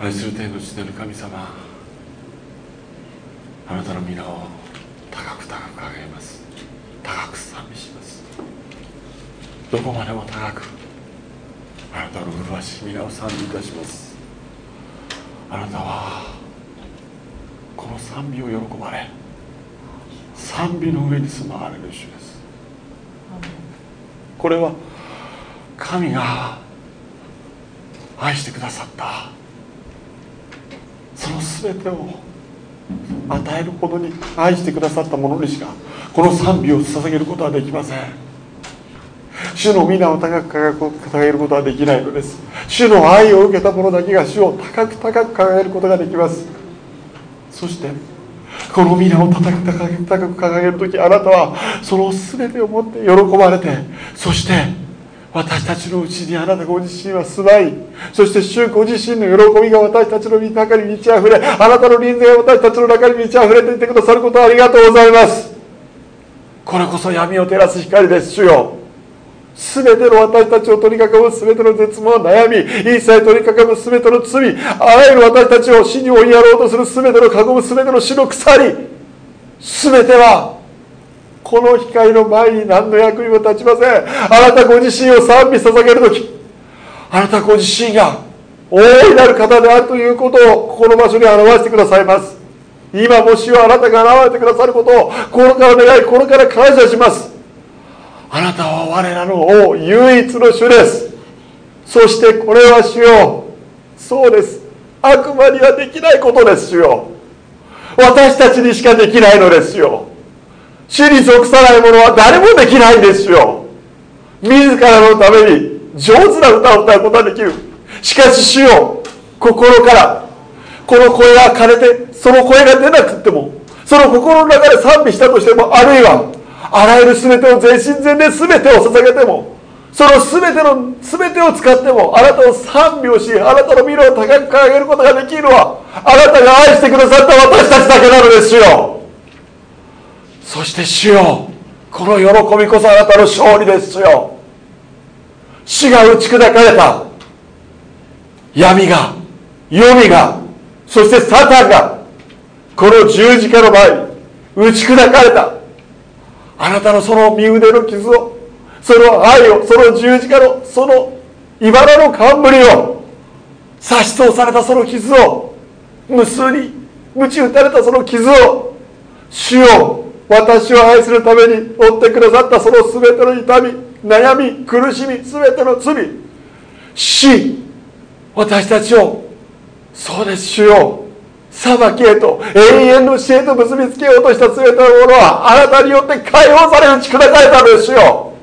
愛する天の地での神様あなたの皆を高く高く上げます。高く賛美します。どこまでも高くあなたの麗しい皆を賛美いたします。あなたはこの賛美を喜ばれ賛美の上に住まわれる主です。これは神が愛してくださったその全てを与えるほどに愛してくださったものにしかこの賛美を捧げることはできません。主の皆を高く掲げることはできないのです。主の愛を受けた者だけが主を高く高く掲げることができます。そしてこの皆を高く高く高く掲げる時あなたはその全てをもって喜ばれてそして私たちのうちにあなたご自身は住まいそして主ご自身の喜びが私たちの中に満ち溢れあなたの臨在が私たちの中に満ち溢れていてくださることをありがとうございます。これこそ闇を照らす光です主よ。全ての私たちを取り囲む全ての絶望悩み一切取り囲む全ての罪あらゆる私たちを死に追いやろうとする全ての囲む全ての死の鎖全てはこの光の前に何の役にも立ちません。あなたご自身を賛美捧げる時あなたご自身が大いなる方であるということをここの場所に表してくださいます。今もしはあなたが現れてくださることを心から願い心から感謝します。あなたは我らの王唯一の主です。そしてこれは主よ。そうです。悪魔にはできないことです主よ。私たちにしかできないのですよ。主に属さないものは誰もできないですよ。自らのために上手な歌を歌うことができる。しかし主よ心からこの声が枯れてその声が出なくってもその心の中で賛美したとしてもあるいはあらゆる全てを全身全霊全てを捧げてもその全ての全てを使ってもあなたを賛美をしあなたの未来を高く掲げることができるのはあなたが愛してくださった私たちだけなのですよ。そして主よこの喜びこそあなたの勝利ですよ。死が打ち砕かれた。闇が黄泉がそしてサタンがこの十字架の前に打ち砕かれた。あなたのその身腕の傷をその愛をその十字架のその茨の冠を刺し通されたその傷を無数に鞭打たれたその傷を主よ私を愛するために追ってくださったその全ての痛み悩み苦しみ全ての罪死私たちをそうです主よ裁きへと永遠の死へと結びつけようとした全てのものはあなたによって解放され打ち砕かれたのですよ。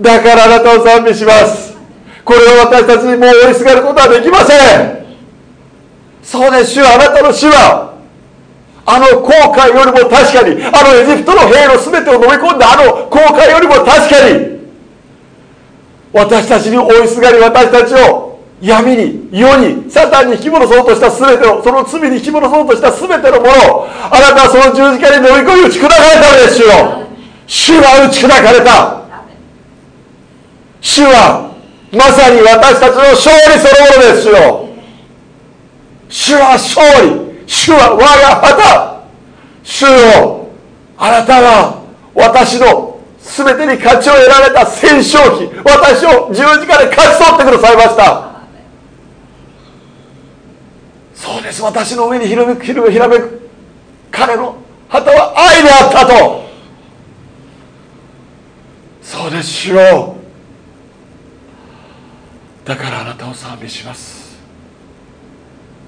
だからあなたを賛美します。これを私たちにもう追いすがることはできません。そうです主あなたの死はあの後悔よりも確かにあのエジプトの兵の全てを飲み込んだあの後悔よりも確かに私たちに追いすがり私たちを闇に世にサタンに引き戻そうとした全てをその罪に引き戻そうとした全てのものをあなたはその十字架に乗り込み打ち砕かれたのですよ。主は打ち砕かれた。主はまさに私たちの勝利そのものですよ。主は勝利。主は我が旗主よあなたは私の全てに勝ちを得られた戦勝記私を十字架で勝ち取ってくださいました。そうです。私の上にひらめくひらめく彼の旗は愛であったと。そうです。主よ。だからあなたを賛美します。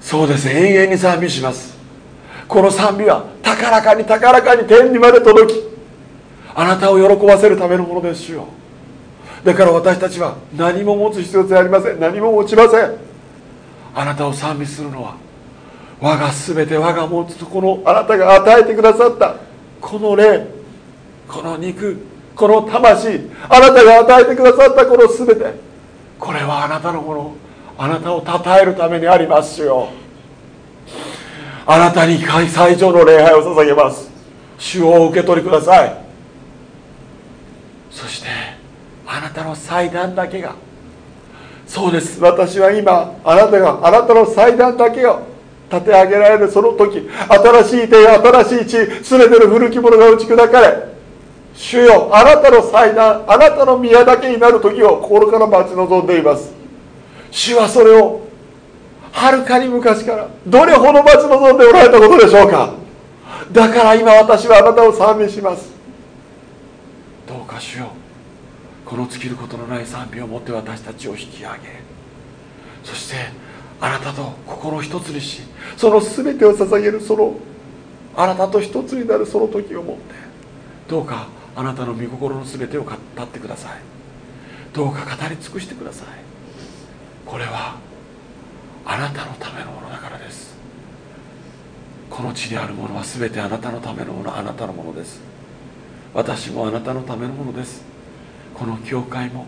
そうです。永遠に賛美します。この賛美は高らかに高らかに天にまで届きあなたを喜ばせるためのものですよ。だから私たちは何も持つ必要性ありません。何も持ちません。あなたを賛美するのは我が全て我が持つとこのあなたが与えてくださったこの霊この肉この魂あなたが与えてくださったこの全て。これはあなたのもの。あなたを称えるためにありますよあなたに最上の礼拝を捧げます。主をお受け取りください。そしてあなたの祭壇だけが。そうです。私は今あなたがあなたの祭壇だけを立て上げられるその時新しい手新しい地全ての古き者が打ち砕かれ主よあなたの祭壇あなたの宮だけになる時を心から待ち望んでいます。主はそれをはるかに昔からどれほど待ち望んでおられたことでしょうか？だから今私はあなたを賛美します。どうか主よこの尽きることのない賛美を持って私たちを引き上げそしてあなたと心一つにしその全てを捧げるそのあなたと一つになるその時をもってどうかあなたの御心の全てを語ってください。どうか語り尽くしてください。これはあなたのためのものだからです。この地にあるものは全てあなたのためのものあなたのものです。私もあなたのためのものです。この教会も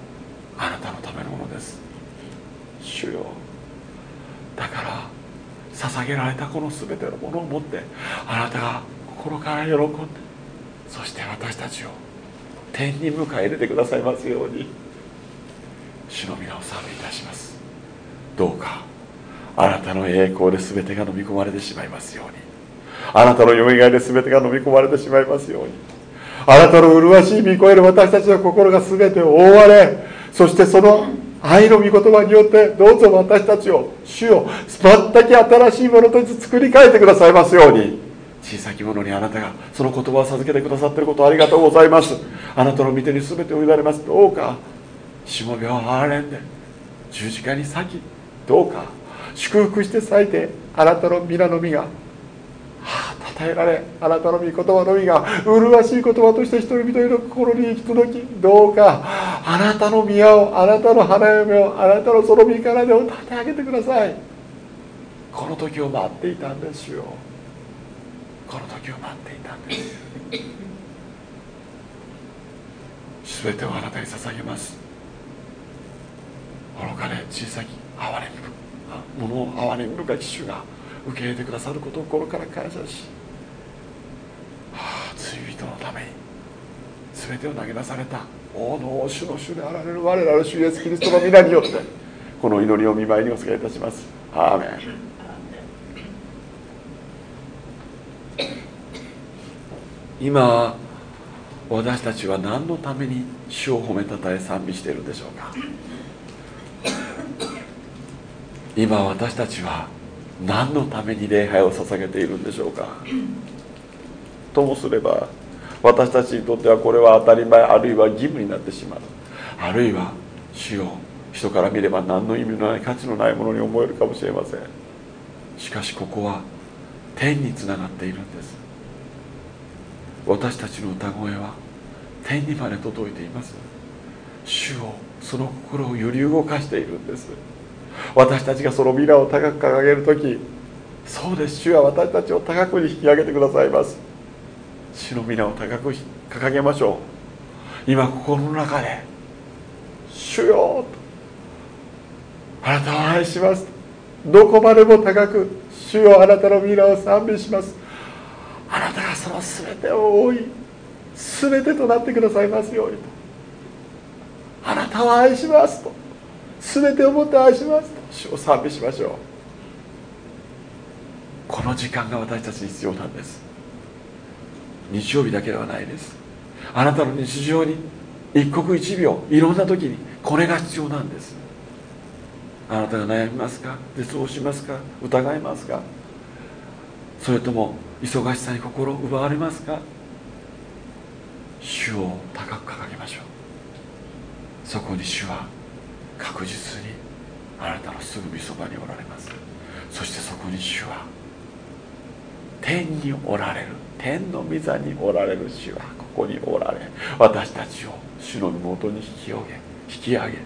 あなたのためのものです。主よ。だから捧げられたこの全てのものを持ってあなたが心から喜んでそして私たちを天に迎え入れてくださいますように。主の皆を賛美いたします。どうかあなたの栄光で全てが飲み込まれてしまいますように。あなたのよみがえで全てが飲み込まれてしまいますように。あなたの麗しい見越える私たちの心が全て覆われそしてその愛の御言葉によってどうぞ私たちを主を全く新しいものとして作り変えてくださいますように。小さき者にあなたがその言葉を授けてくださっていることをありがとうございます。あなたの御手に全てを委ねます。どうかしもべを憐れんで十字架に咲きどうか祝福して咲いてあなたの皆の実が与えられあなたの御言葉のみが麗しい言葉として人一人の心に行き届きどうかあなたの宮をあなたの花嫁をあなたのその身からでを立て上げてください。この時を待っていたんですよ。この時を待っていたんです。全てをあなたに捧げます。愚かで小さき哀れみものを哀れみ深き主が受け入れてくださることを心から感謝し罪人のために全てを投げ出された王の王主の主であられる我らの主イエスキリストの皆によってこの祈りを見舞いにお告げいたします。アーメン。今私たちは何のために主を褒めたたえ賛美しているんでしょうか？今私たちは何のために礼拝を捧げているんでしょうか？ともすれば私たちにとってはこれは当たり前あるいは義務になってしまう。あるいは主を人から見れば何の意味のない価値のないものに思えるかもしれません。しかしここは天につながっているんです。私たちの歌声は天にまで届いています。主をその心を揺り動かしているんです。私たちがその皆を高く掲げる時そうです。主は私たちを高くに引き上げてくださいます。主の皆を高く掲げましょう。今心の中で「主よ」あなたを愛します。どこまでも高く主よあなたの皆を賛美します。あなたがその全てを覆い全てとなってくださいますようにと。あなたを愛しますと。全てをもって愛します。主を賛美しましょう。この時間が私たちに必要なんです。日曜日だけではないです。あなたの日常に一刻一秒いろんな時にこれが必要なんです。あなたが悩みますか？絶望しますか？疑いますか？それとも忙しさに心を奪われますか？主を高く掲げましょう。そこに主は確実にあなたのすぐ御そばにおられます。そしてそこに主は天におられる。天の御座におられる主はここにおられ私たちを主の妹に引き上げ引き上げ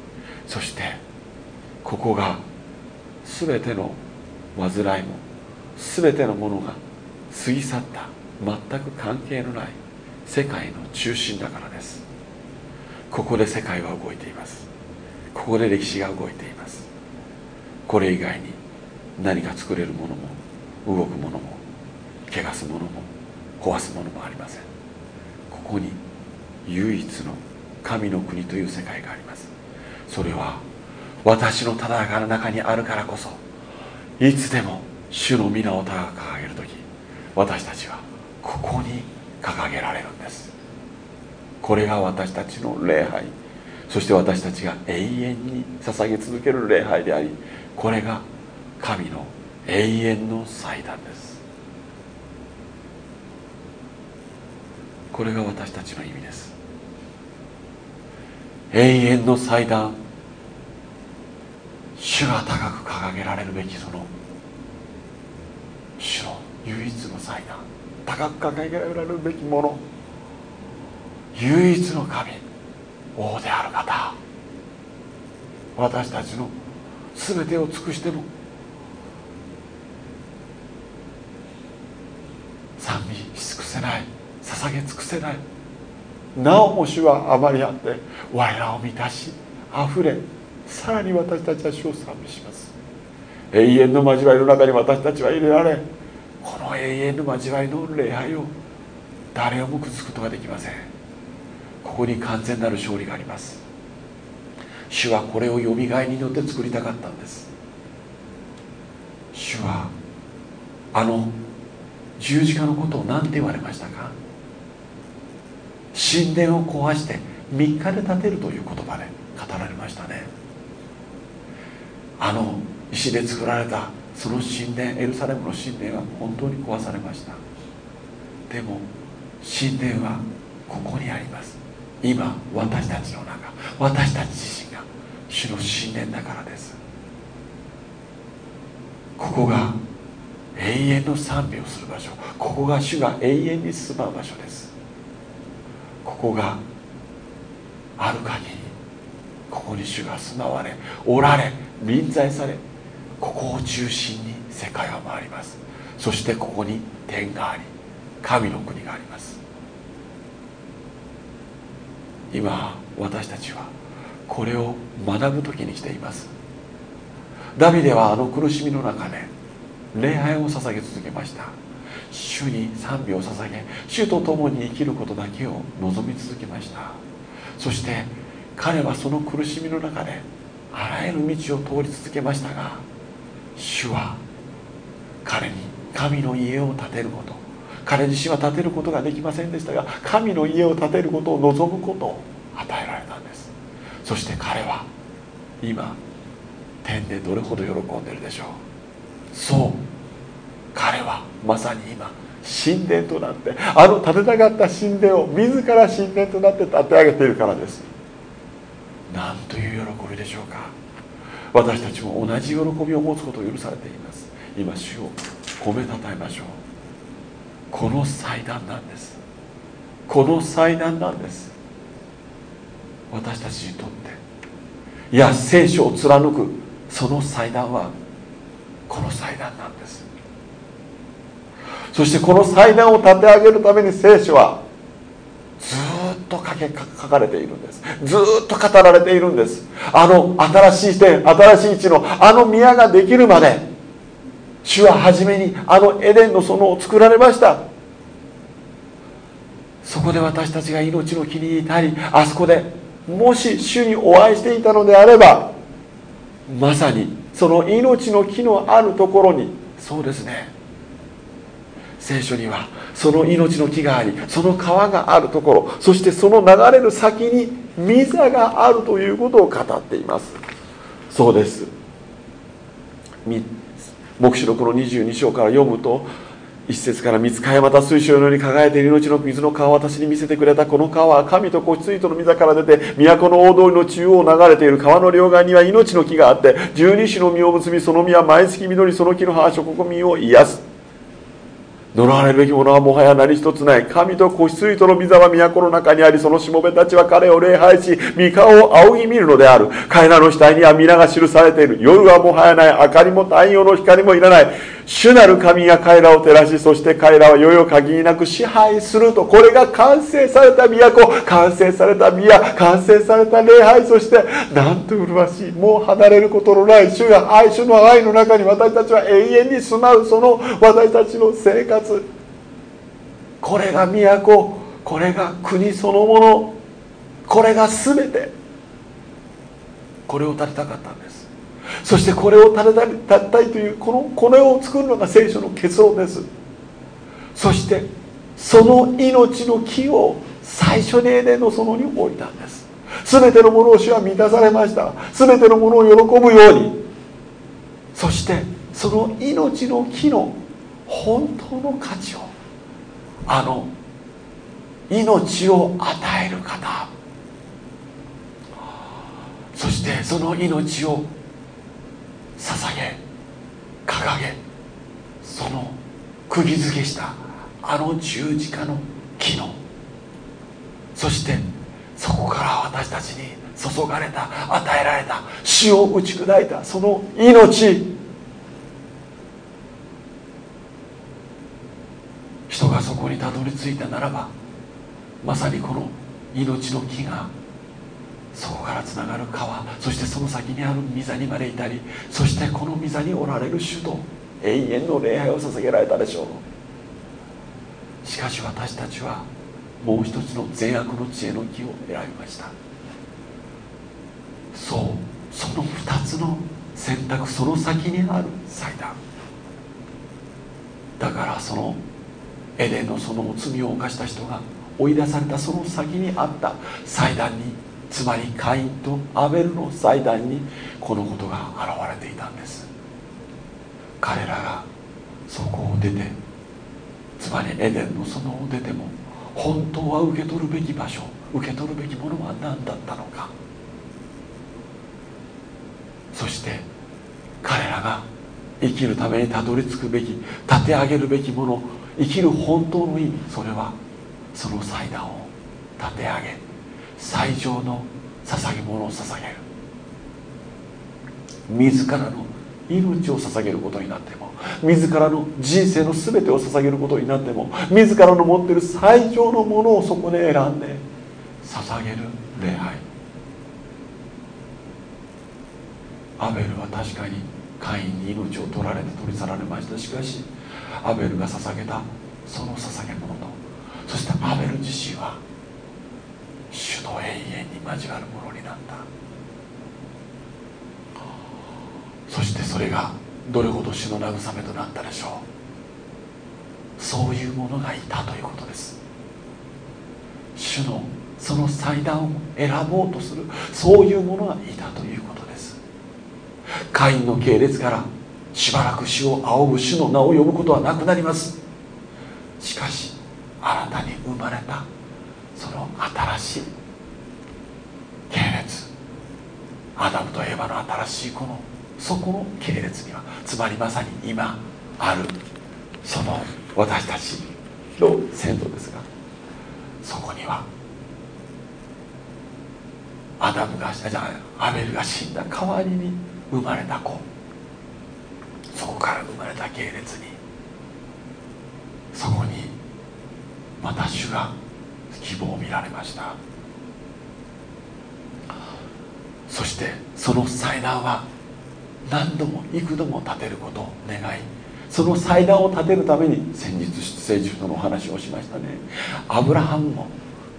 そしてここが全ての煩いも全てのものが過ぎ去った全く関係のない世界の中心だからです。ここで世界は動いています。ここで歴史が動いています。これ以外に何か作れるものも動くものも汚すものも壊すものもありません。ここに唯一の神の国という世界があります。それは私のただ中の中にあるからこそいつでも主の皆を高く掲げる時私たちはここに掲げられるんです。これが私たちの礼拝。そして私たちが永遠に捧げ続ける礼拝でありこれが神の永遠の祭壇です。これが私たちの意味です。永遠の祭壇主が高く掲げられるべきその主の唯一の祭壇高く掲げられるべきもの唯一の神。王である方私たちの全てを尽くしても賛美し尽くせない捧げ尽くせないなおも主はあまりあって我らを満たし溢れさらに私たちは主を賛美します。永遠の交わりの中に私たちは入れられこの永遠の交わりの礼拝を誰をも崩すことができません。ここに完全なる勝利があります。主はこれをよみがえりによって作りたかったんです。主はあの十字架のことを何て言われましたか？神殿を壊して3日で建てるという言葉で語られましたね。あの石で作られたその神殿エルサレムの神殿は本当に壊されました。でも神殿はここにあります。今私たちの中私たち自身が主の神殿だからです。ここが永遠の賛美をする場所。ここが主が永遠に住まう場所です。ここがある限りここに主が住まわれおられ臨在されここを中心に世界は回ります。そしてここに天があり神の国があります。今私たちはこれを学ぶ時にしています。ダビデはあの苦しみの中で礼拝を捧げ続けました。主に賛美を捧げ主と共に生きることだけを望み続けました。そして彼はその苦しみの中であらゆる道を通り続けましたが主は彼に神の家を建てること彼自身は建てることができませんでしたが神の家を建てることを望むことを与えられたんです。そして彼は今天でどれほど喜んでるでしょう。そう彼はまさに今神殿となってあの建てたかった神殿を自ら神殿となって建て上げているからです。なんという喜びでしょうか。私たちも同じ喜びを持つことを許されています。今主を褒めたたえましょう。この祭壇なんです。この祭壇なんです。私たちにとって。いや聖書を貫く。その祭壇はこの祭壇なんです。そしてこの祭壇を立て上げるために聖書はずっと書け書かれているんです。ずっと語られているんです。あの新しい点新しい地のあの宮ができるまで主は初めにあのエデンの園を作られました。そこで私たちが命の木にいたりあそこでもし主にお会いしていたのであればまさにその命の木のあるところにそうですね。聖書にはその命の木がありその川があるところそしてその流れる先に水があるということを語っています。そうです。黙示録の22章から読むと一節から三塚山田水晶のように輝いている命の水の川を私に見せてくれたこの川は神と子羊との溝から出て都の大通りの中央を流れている川の両岸には命の木があって十二種の実を結びその実は毎月緑その木の葉は諸国民を癒す。呪われるべきものはもはや何一つない。神と子羊との御座は都の中にありそのしもべたちは彼を礼拝し御顔を仰ぎ見るのである。彼らの額には皆が記されている。夜はもはやない明かりも太陽の光もいらない。主なる神が彼らを照らしそして彼らは世々限りなく支配すると。これが完成された都。完成された宮。完成された礼拝。そしてなんと麗しい。もう離れることのない。主が愛主の愛の中に私たちは永遠に住まう。その私たちの生活これが都これが国そのもの。これが全て。これを建てたかったんです。そしてこれを立てたいというこのこれを作るのが聖書の結論です。そしてその命の木を最初にエデンの園に置いたんです。全てのものを主は満たされました。全てのものを喜ぶように。そしてその命の木の本当の価値をあの命を与える方。そしてその命を捧げ掲げその釘付けしたあの十字架の木のそしてそこから私たちに注がれた与えられた死を打ち砕いたその命人がそこにたどり着いたならばまさにこの命の木がそこからつながる川そしてその先にある御座にまでいたりそしてこの御座におられる主と永遠の礼拝を捧げられたでしょう。しかし私たちはもう一つの善悪の知恵の木を選びました。そうその2つの選択その先にある祭壇。だからそのエデンのその罪を犯した人が追い出されたその先にあった祭壇につまりカインとアベルの祭壇にこのことが現れていたんです。彼らがそこを出てつまりエデンの園を出ても本当は受け取るべき場所受け取るべきものは何だったのか。そして彼らが生きるためにたどり着くべき立て上げるべきもの生きる本当の意味それはその祭壇を立て上げ最上の捧げ物を捧げる。自らの命を捧げることになっても自らの人生の全てを捧げることになっても自らの持っている最上のものをそこで選んで捧げる礼拝。アベルは確かにカインに命を取られて取り去られました。しかしアベルが捧げたその捧げ物とそしてアベル自身は主と永遠に交わるものになった。そしてそれがどれほど主の慰めとなったでしょう。そういうものがいたということです。主のその祭壇を選ぼうとするそういうものがいたということです。カインの系列からしばらく主を仰ぐ主の名を呼ぶことはなくなります。しかし新たに生まれたその新しい系列。アダムとエヴァの新しいこのそこの系列にはつまりまさに今あるその私たちの先祖ですがそこにはアダムがじゃあアベルが死んだ代わりに生まれた子。そこから生まれた系列にそこにまた主が希望を見られました。そしてその祭壇は何度も幾度も立てることを願いその祭壇を立てるために先日出エジプトのお話をしましたね。アブラハムも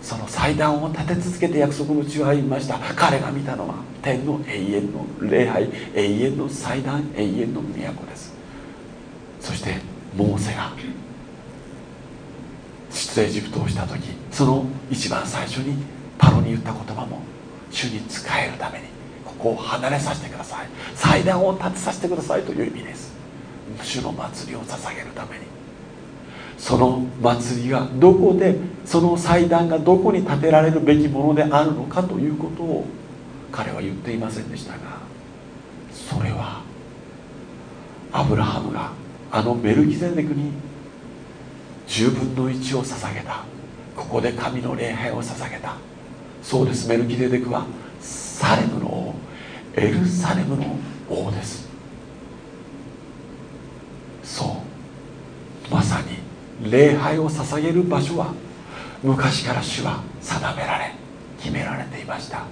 その祭壇を立て続けて約束の地を歩みました。彼が見たのは天の永遠の礼拝永遠の祭壇永遠の都です。そしてモーセが出エジプトをした時その一番最初にパロに言った言葉も主に仕えるためにここを離れさせてください。祭壇を立てさせてくださいという意味です。主の祭りを捧げるために。その祭りがどこでその祭壇がどこに建てられるべきものであるのかということを彼は言っていませんでしたがそれはアブラハムがあのメルキゼデクに10分の1を捧げた。ここで神の礼拝を捧げた。そうです。メルキゼデクはサレムの王。エルサレムの王です。そう。まさに礼拝を捧げる場所は昔から主は定められ決められていました。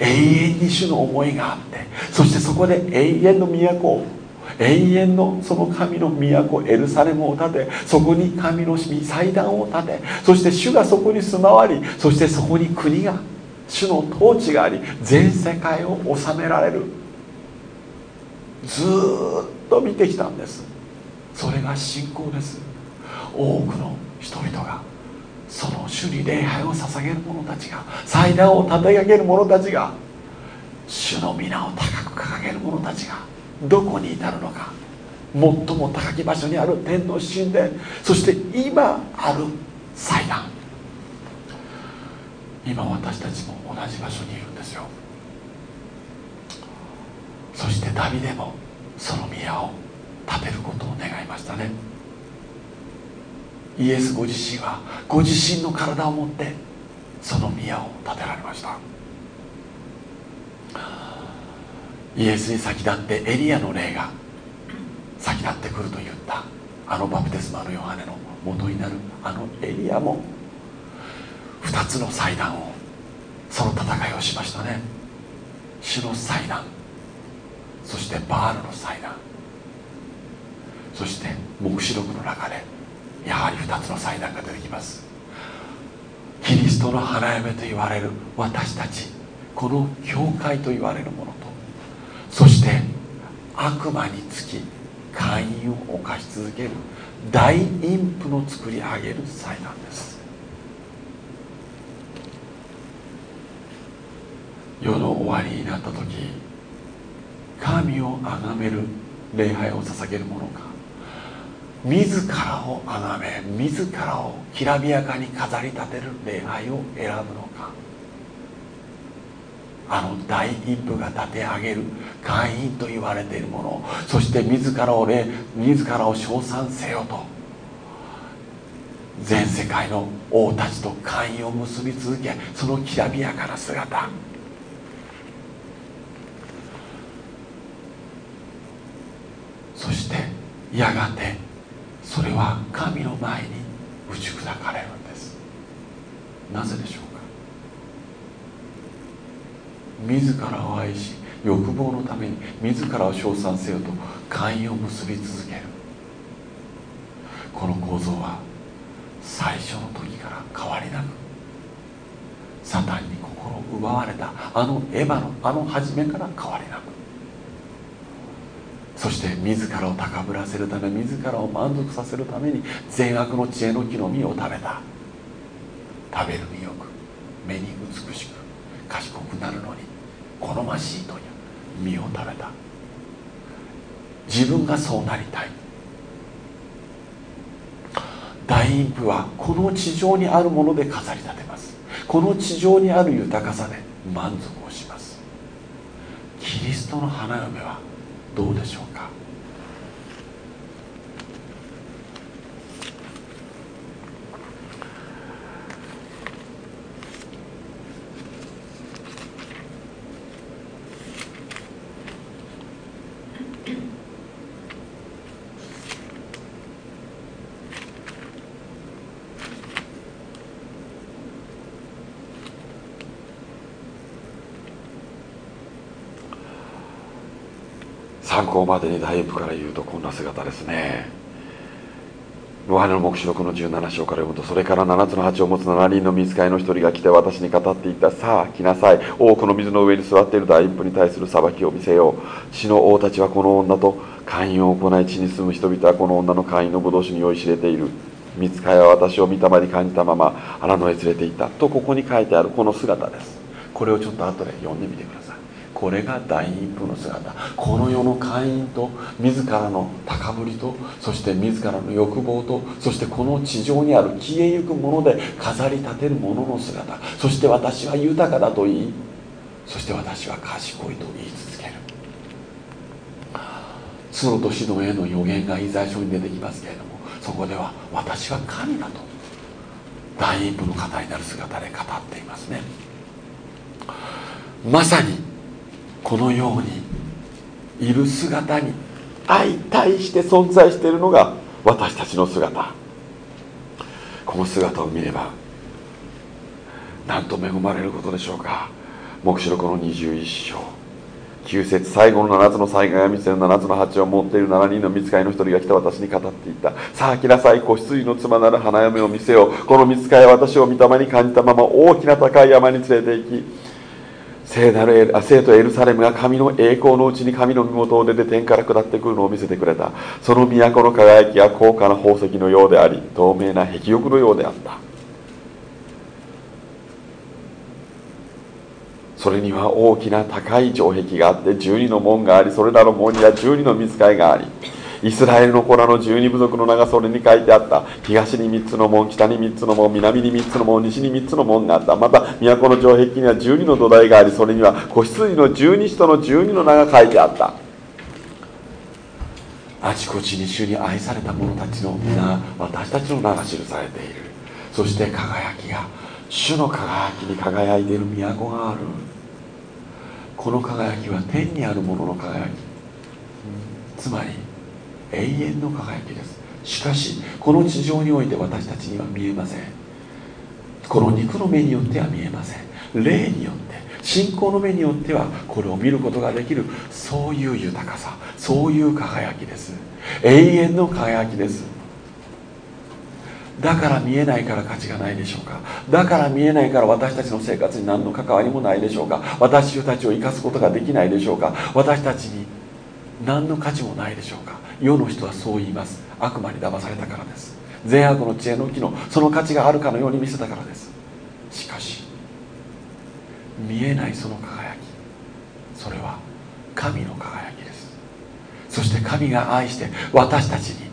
永遠に主の思いがあってそしてそこで永遠の都を永遠のその神の都エルサレムを建てそこに神の祭壇を建てそして主がそこに住まわりそしてそこに国が主の統治があり全世界を治められる。ずっと見てきたんです。それが信仰です。多くの人々がその主に礼拝を捧げる者たちが祭壇を立て上げる者たちが主の皆を高く掲げる者たちがどこに至るのか最も高き場所にある天の神殿そして今ある祭壇。今私たちも同じ場所にいるんですよ。そしてダビデもその宮を建てることを願いましたね。イエスご自身はご自身の体を持ってその宮を建てられました。イエスに先立ってエリアの霊が先立ってくると言ったあのバプテスマのヨハネの元になるあのエリアも2つの祭壇をその戦いをしましたね。主の祭壇そしてバールの祭壇そして黙示録の中でやはり2つの祭壇が出てきます。キリストの花嫁と言われる私たちこの教会と言われるものと。そして悪魔につき会員を犯し続ける大陰譜の作り上げる祭壇です。世の終わりになった時神を崇める礼拝を捧げるものか。自らを崇め自らをきらびやかに飾り立てる礼拝を選ぶのか。あの大陰譜が立て上げる会員と言われているものそして自らを礼自らを称賛せよと。全世界の王たちと会員を結び続けそのきらびやかな姿。そしてやがてそれは神の前に打ち砕かれるんです。なぜでしょうか？自らを愛し欲望のために自らを称賛せよと会員を結び続ける。この構造は最初の時から変わりなくサタンに心を奪われたあのエヴァのあの初めから変わりなく。そして自らを高ぶらせるため自らを満足させるために善悪の知恵の木の実を食べた。食べるによく目に美しく賢くなるのに好ましいという実を食べた。自分がそうなりたい。大陰譜はこの地上にあるもので飾り立てます。この地上にある豊かさで満足をします。キリストの花嫁はどうでしょうか？参考までに大部から言うとこんな姿ですね。ヨハネの黙示録の17章から読むとそれから7つの鉢を持つ7人の水使いの一人が来て私に語っていた。さあ来なさい。多くの水の上に座っている大一歩に対する裁きを見せよう。地の王たちはこの女と会員を行い地に住む人々はこの女の会員の武道酒に酔いしれている。見つかいは私を見たまに感じたまま荒野へ連れて行った。とここに書いてあるこの姿です。これをちょっと後で読んでみてください。これが大陰譜の姿。この世の会員と自らの高ぶりとそして自らの欲望とそしてこの地上にある消えゆくもので飾り立てるものの姿。そして私は豊かだと言いそして私は賢いと言い続ける。角と指導への予言がイザヤ書に出てきますけれどもそこでは私は神だと大陰譜の語りなる姿で語っていますね。まさにこのようにいる姿に相対して存在しているのが私たちの姿。この姿を見れば何と恵まれることでしょうか。黙示録の21章。9節最後の7つの災害が見せる7つの鉢を持っている7人の見つかりの一人が来て私に語っていた。さあ来なさい子羊の妻なる花嫁を見せよう。この見つかりは私を御霊に感じたまま大きな高い山に連れて行き聖なるあ聖とエルサレムが神の栄光のうちに神の身元を出て天から下ってくるのを見せてくれた。その都の輝きは高価な宝石のようであり透明な壁玉のようであった。それには大きな高い城壁があって12の門がありそれらの門には12の見つかいがありイスラエルの子らの十二部族の名がそれに書いてあった。東に3つの門北に3つの門南に3つの門西に3つの門があった。また都の城壁には12の土台がありそれには子羊の十二使徒の12の名が書いてあった。あちこちに主に愛された者たちの皆私たちの名が記されている。そして輝きが主の輝きに輝いている都がある。この輝きは天にあるものの輝き。つまり永遠の輝きです。しかしこの地上において私たちには見えません。この肉の目によっては見えません。霊によって信仰の目によってはこれを見ることができるそういう豊かさそういう輝きです。永遠の輝きです。だから見えないから価値がないでしょうか。だから見えないから私たちの生活に何の関わりもないでしょうか。私たちを生かすことができないでしょうか。私たちに何の価値もないでしょうか。世の人はそう言います。悪魔に騙されたからです。善悪の知恵の木のその価値があるかのように見せたからです。しかし見えないその輝き。それは神の輝きです。そして神が愛して私たちに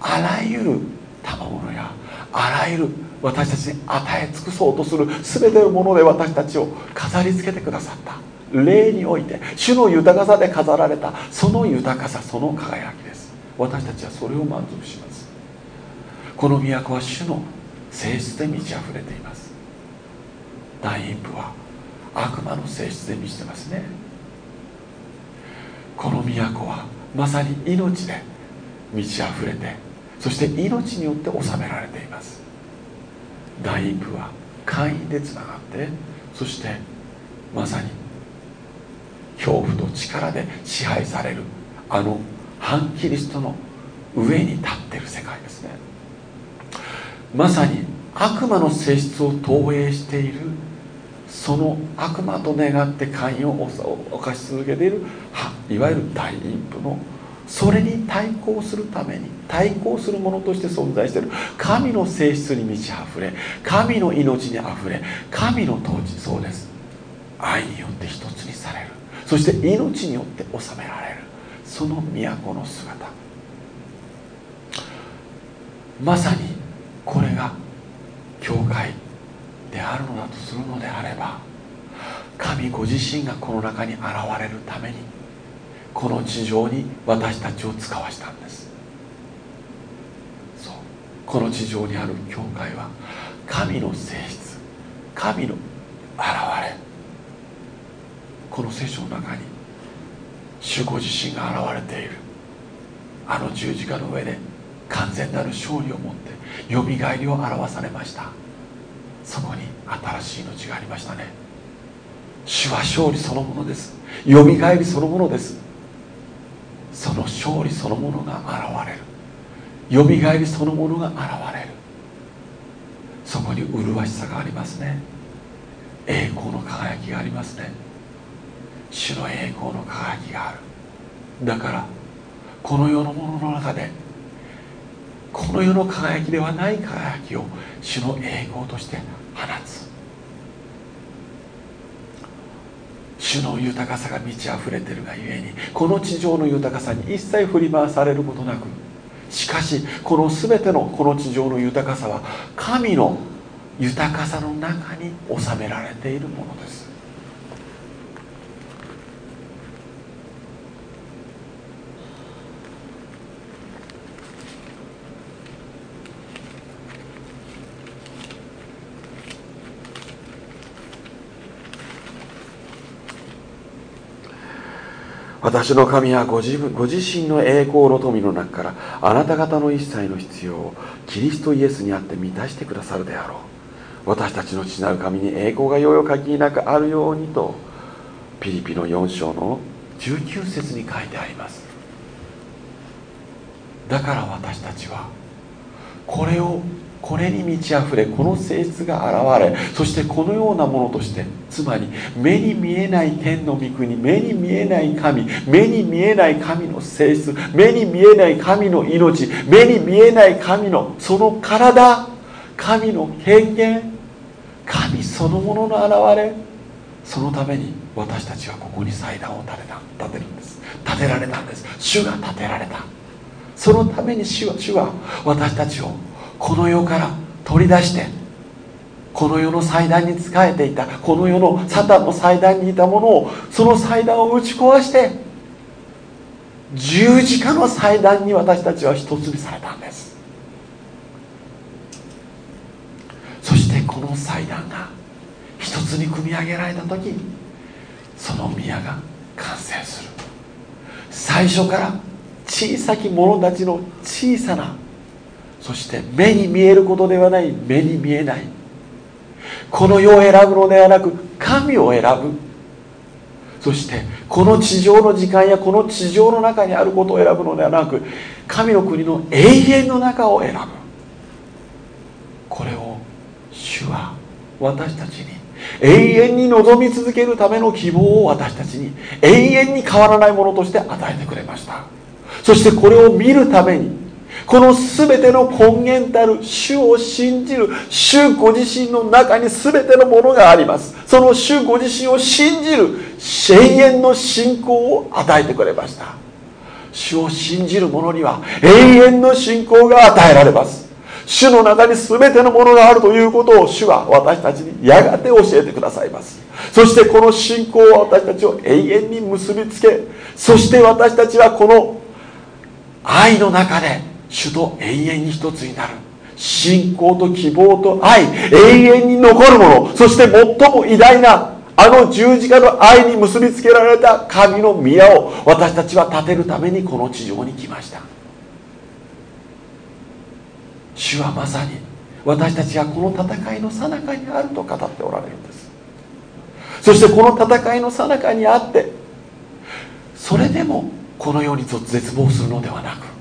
あらゆる賜物やあらゆる私たちに与え尽くそうとする全てのもので私たちを飾りつけてくださった。霊において主の豊かさで飾られたその豊かさその輝きです。私たちはそれを満足します。この都は主の性質で満ち溢れています。大陰部は悪魔の性質で満ちてますね。この都はまさに命で満ち溢れてそして命によって治められています。大陰部は会員でつながってそしてまさに恐怖と力で支配される。あの反キリストの上に立ってる世界ですね。まさに悪魔の性質を投影している。その悪魔と願って寛容を犯し続けている。いわゆる大陰部の。それに対抗するために対抗するものとして存在している。神の性質に満ち溢れ神の命にあふれ神の統治。そうです。愛によって一つにされる。そして命によって治められる。その都の姿。まさにこれが教会であるのだとするのであれば神ご自身がこの中に現れるためにこの地上に私たちを使わしたんです。そう。この地上にある教会は神の性質神の現れこの聖書の中に主ご自身が現れている。あの十字架の上で完全なる勝利をもってよみがえりを表されました。そこに新しい命がありましたね。主は勝利そのものです。よみがえりそのものです。その勝利そのものが現れる。よみがえりそのものが現れる。そこに麗しさがありますね。栄光の輝きがありますね。主の栄光の輝きがある。だからこの世のものの中でこの世の輝きではない輝きを主の栄光として放つ。主の豊かさが満ち溢れてるがゆえにこの地上の豊かさに一切振り回されることなくしかしこの全てのこの地上の豊かさは神の豊かさの中に収められているものです。私の神はご自分ご自身の栄光の富の中からあなた方の一切の必要をキリストイエスにあって満たしてくださるであろう。私たちの父なる神に栄光がよよ限りなくあるようにとピリピの4章の19節に書いてあります。だから私たちはこれをこれに満ち溢れこの性質が現れそしてこのようなものとしてつまり目に見えない天の御国目に見えない神目に見えない神の性質目に見えない神の命目に見えない神のその体神の権限神そのものの現れそのために私たちはここに祭壇を建てた建てるんです。建てられたんです。主が建てられた。そのために主は主は私たちをこの世から取り出してこの世の祭壇に仕えていたこの世のサタンの祭壇にいたものをその祭壇を打ち壊して十字架の祭壇に私たちは一つにされたんです。そしてこの祭壇が一つに組み上げられた時その宮が完成する。最初から小さき者たちの小さなそして目に見えることではない目に見えない。この世を選ぶのではなく神を選ぶ。そしてこの地上の時間やこの地上の中にあることを選ぶのではなく神の国の永遠の中を選ぶ。これを主は私たちに永遠に望み続けるための希望を私たちに永遠に変わらないものとして与えてくれました。そしてこれを見るためにこの全ての根源たる主を信じる主ご自身の中に全てのものがあります。その主ご自身を信じる永遠の信仰を与えてくれました。主を信じる者には永遠の信仰が与えられます。主の中に全てのものがあるということを主は私たちにやがて教えてくださいます。そしてこの信仰は私たちを永遠に結びつけそして私たちはこの愛の中で主と永遠に一つになる。信仰と希望と愛永遠に残るもの。そして最も偉大なあの十字架の愛に結びつけられた神の宮を私たちは建てるためにこの地上に来ました。主はまさに私たちがこの戦いの最中にあると語っておられるんです。そしてこの戦いの最中にあってそれでもこのように絶望するのではなく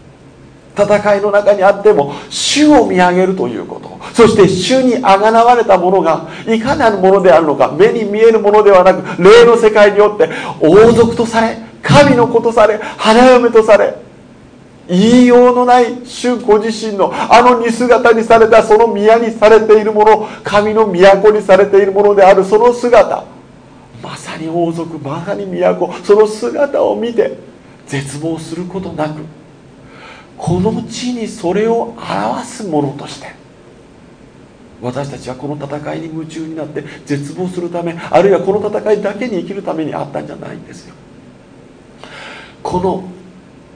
戦いの中にあっても主を見上げるということ。そして主にあがなわれたものがいかなるものであるのか目に見えるものではなく霊の世界によって王族とされ神の子とされ花嫁とされ言いようのない主ご自身のあの似姿にされたその宮にされているもの神の都にされているものであるその姿。まさに王族まさに都その姿を見て絶望することなくこの地にそれを表すものとして私たちはこの戦いに夢中になって絶望するためあるいはこの戦いだけに生きるためにあったんじゃないんですよ。この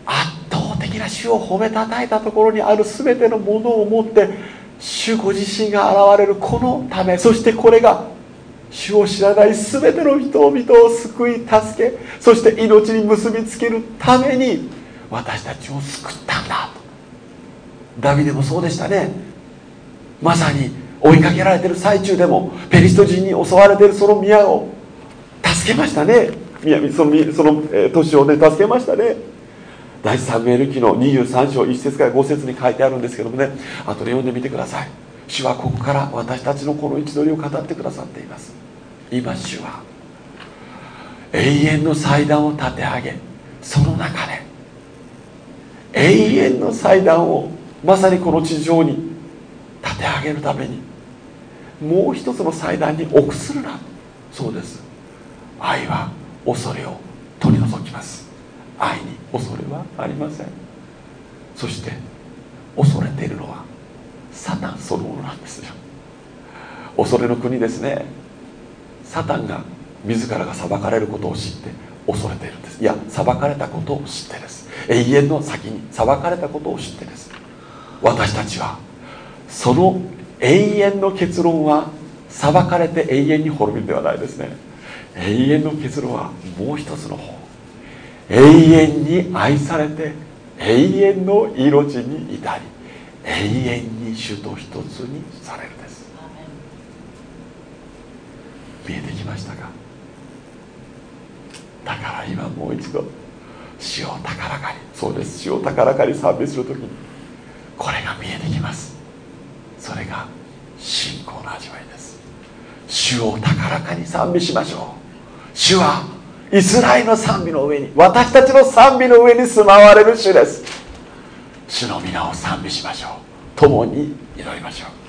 圧倒的な主を褒めたたえたところにある全てのものを持って主ご自身が現れるこのためそしてこれが主を知らない全ての人々を救い助けそして命に結びつけるために私たちを救ったんだ。とダビデもそうでしたね。まさに追いかけられてる最中でもペリスト人に襲われてるその宮を助けましたね。そのその、え都市をね助けましたね。第3メール記の23章1節から5節に書いてあるんですけどもね。後で読んでみてください。主はここから私たちのこの位置取りを語ってくださっています。今主は永遠の祭壇を立て上げその中で永遠の祭壇をまさにこの地上に立て上げるためにもう一つの祭壇に臆するな。そうです。愛は恐れを取り除きます。愛に恐れはありません。そして恐れているのはサタンそのものなんですよ。恐れの国ですね。サタンが自らが裁かれることを知って恐れているんです。いや裁かれたことを知ってです。永遠の先に裁かれたことを知ってです。私たちはその永遠の結論は裁かれて永遠に滅びるではないですね。永遠の結論はもう一つの方。永遠に愛されて永遠の命に至り永遠に主と一つにされるです。見えてきましたか？だから今もう一度主を高らかにそうです主を高らかに賛美する時にこれが見えてきます。そそれが信仰の味わいです。主を高らかに賛美しましょう。主はイスラエルの賛美の上に私たちの賛美の上に住まわれる主です。主の皆を賛美しましょう。共に祈りましょう。